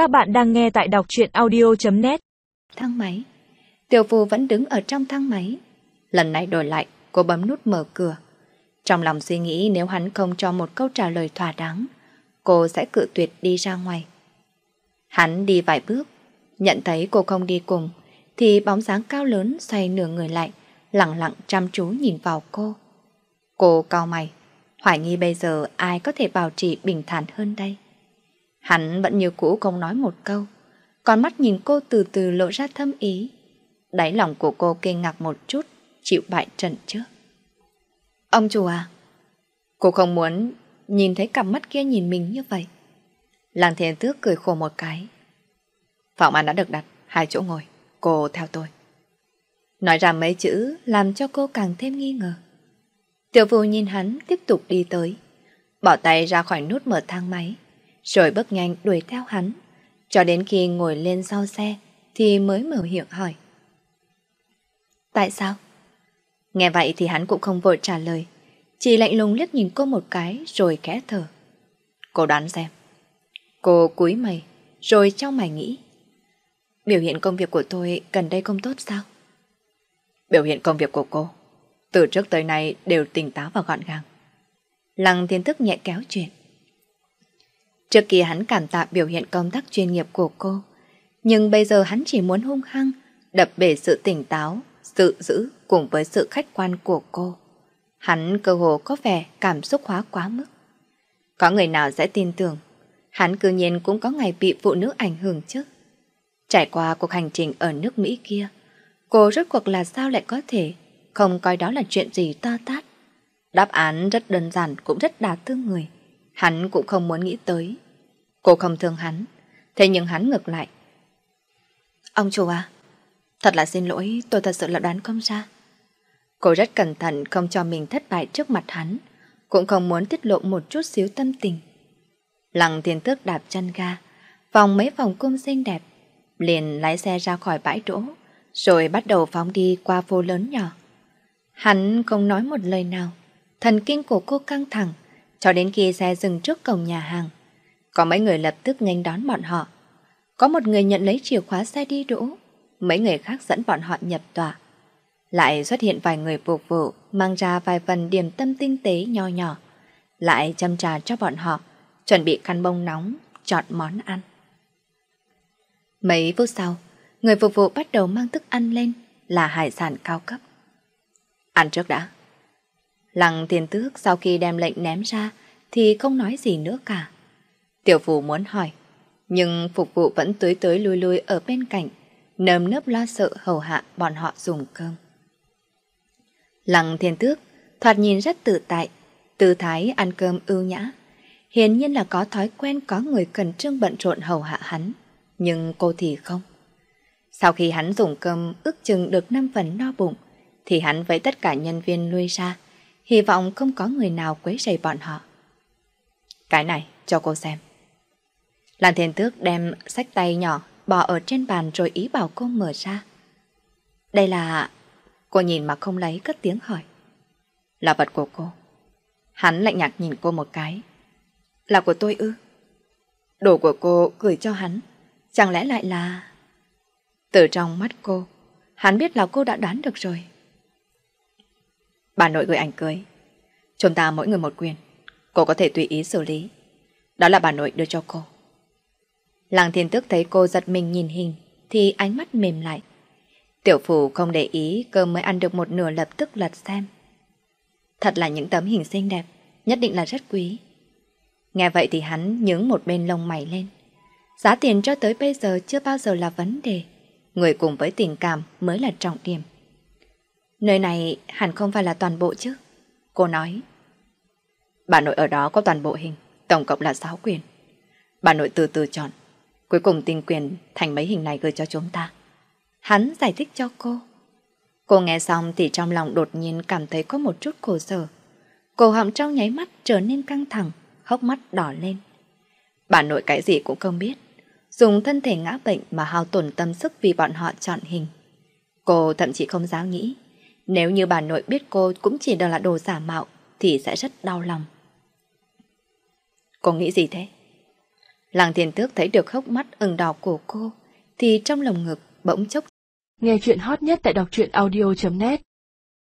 Các bạn đang nghe tại đọc truyện audio.net Thang máy. Tiểu phù vẫn đứng ở trong thang máy. Lần này đổi lại, Cô bấm nút mở cửa. Trong lòng suy nghĩ nếu hắn không cho một câu trả lời thỏa đáng, Cô sẽ cự tuyệt đi ra ngoài. Hắn đi vài bước, Nhận thấy cô không đi cùng, Thì bóng dáng cao lớn xoay nửa người lại, Lặng lặng chăm chú nhìn vào cô. Cô cao mày, Hoài nghi bây giờ ai có thể bảo trì bình thản hơn đây? Hắn vẫn như cũ không nói một câu, con mắt nhìn cô từ từ lộ ra thâm ý. Đáy lòng của cô kinh ngạc một chút, Chịu bại trận trước. Ông chủ à Cô không muốn nhìn thấy cặp mắt kia nhìn mình như vậy. Làng thiền tước cười khổ một cái. Phòng ăn đã được đặt, Hai chỗ ngồi, Cô theo tôi. Nói ra mấy chữ Làm cho cô càng thêm nghi ngờ. Tiểu vô nhìn hắn, tiếp tục đi tới, Bỏ tay ra khỏi nút mở thang máy. Rồi bước nhanh đuổi theo hắn Cho đến khi ngồi lên sau xe, Thì mới mở miệng hỏi Tại sao? Nghe vậy thì hắn cũng không vội trả lời, Chỉ lạnh lùng liếc nhìn cô một cái Rồi khẽ thở Cô đoán xem Cô cúi mày, Rồi trong mày nghĩ Biểu hiện công việc của tôi gần đây không tốt sao? Biểu hiện công việc của cô, từ trước tới nay đều tỉnh táo và gọn gàng. Lăng thiên thức nhẹ kéo chuyện. Trước kia hắn cảm tạ biểu hiện công tác chuyên nghiệp của cô, nhưng bây giờ hắn chỉ muốn hung hăng, đập bể sự tỉnh táo, sự giữ cùng với sự khách quan của cô. Hắn cơ hồ có vẻ cảm xúc hóa quá mức. Có người nào sẽ tin tưởng, hắn cư nhiên cũng có ngày bị phụ nữ ảnh hưởng chứ. Trải qua cuộc hành trình ở nước Mỹ kia, cô rốt cuộc là sao lại có thể không coi đó là chuyện gì to tát. Đáp án rất đơn giản cũng rất đả thương người. Hắn cũng không muốn nghĩ tới. Cô không thương hắn, thế nhưng hắn ngược lại. Ông chủ à, thật là xin lỗi, tôi thật sự là đoán không ra. Cô rất cẩn thận không cho mình thất bại trước mặt hắn, cũng không muốn tiết lộ một chút xíu tâm tình. Lăng thiên tước đạp chân ga, vòng mấy vòng cung xinh đẹp, liền lái xe ra khỏi bãi đỗ, rồi bắt đầu phóng đi qua phố lớn nhỏ. Hắn không nói một lời nào. Thần kinh của cô căng thẳng, cho đến khi xe dừng trước cổng nhà hàng. Có mấy người lập tức nhanh đón bọn họ. Có một người nhận lấy chìa khóa xe đi đỗ, mấy người khác dẫn bọn họ nhập tòa. Lại xuất hiện vài người phục vụ, mang ra vài phần điểm tâm tinh tế nho nhỏ. Lại châm trà cho bọn họ, chuẩn bị khăn bông nóng, chọn món ăn. Mấy phút sau, người phục vụ bắt đầu mang thức ăn lên là hải sản cao cấp. Ăn trước đã. Lăng tiền tước sau khi đem lệnh ném ra thì không nói gì nữa cả. Tiểu phù muốn hỏi, nhưng phục vụ vẫn tới tới lui lui ở bên cạnh, nơm nớp lo sợ hầu hạ bọn họ dùng cơm. Lăng thiên tước thoạt nhìn rất tự tại, tư thái ăn cơm ưu nhã. Hiển nhiên là có thói quen có người cần trương bận rộn hầu hạ hắn, nhưng cô thì không. Sau khi hắn dùng cơm ước chừng được 5 phần no bụng, thì hắn với tất cả nhân viên lui ra, hy vọng không có người nào quấy rầy bọn họ. Cái này, cho cô xem. Lan Thiên Tước đem sách tay nhỏ bỏ ở trên bàn rồi ý bảo cô mở ra. Đây là... Cô nhìn mà không lấy cất tiếng hỏi. Là vật của cô. Hắn lạnh nhạt nhìn cô một cái. Là của tôi ư? Đồ của cô gửi cho hắn. Chẳng lẽ lại là... Từ trong mắt cô, hắn biết là cô đã đoán được rồi. Bà nội gửi ảnh cưới. Chúng ta mỗi người một quyền. Cô có thể tùy ý xử lý. Đó là bà nội đưa cho cô. Làng thiên tức thấy cô giật mình nhìn hình thì ánh mắt mềm lại. Tiểu phủ không để ý cơm mới ăn được một nửa lập tức lật xem. Thật là những tấm hình xinh đẹp, nhất định là rất quý. Nghe vậy thì hắn nhướng một bên lông mày lên. Giá tiền cho tới bây giờ chưa bao giờ là vấn đề. Người cùng với tình cảm mới là trọng điểm. Nơi này hẳn không phải là toàn bộ chứ. Cô nói. Bà nội ở đó có toàn bộ hình, tổng cộng là 6 quyền. Bà nội từ từ chọn. Cuối cùng tinh quyền thành mấy hình này gửi cho chúng ta. Hắn giải thích cho cô. Cô nghe xong thì trong lòng đột nhiên cảm thấy có một chút khổ sở. Cổ họng trong nháy mắt trở nên căng thẳng, hốc mắt đỏ lên. Bà nội cái gì cũng không biết. Dùng thân thể ngã bệnh mà hao tổn tâm sức vì bọn họ chọn hình. Cô thậm chí không dám nghĩ nếu như bà nội biết cô cũng chỉ đều là đồ giả mạo thì sẽ rất đau lòng. Cô nghĩ gì thế? Làng thiền tước thấy được hốc mắt ửng đỏ của cô, thì trong lồng ngực bỗng chốc. Nghe chuyện hot nhất tại đọc truyện audio.net